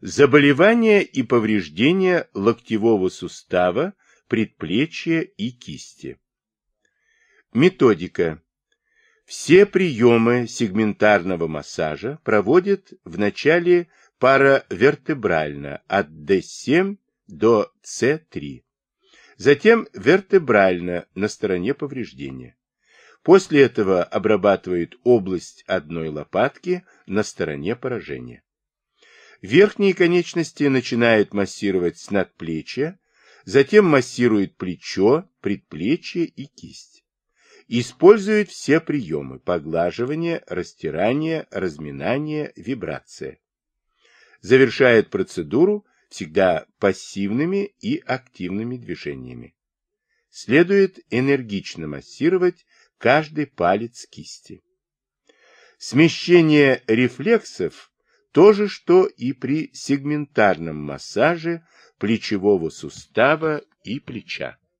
Заболевания и повреждения локтевого сустава, предплечья и кисти. Методика. Все приемы сегментарного массажа проводят вначале паравертебрально от D7 до C3, затем вертебрально на стороне повреждения. После этого обрабатывают область одной лопатки на стороне поражения. Верхние конечности начинают массировать с надплечья, затем массируют плечо, предплечье и кисть. Используют все приемы – поглаживание, растирание, разминание, вибрация. Завершает процедуру всегда пассивными и активными движениями. Следует энергично массировать каждый палец кисти. Смещение рефлексов то же, что и при сегментарном массаже плечевого сустава и плеча.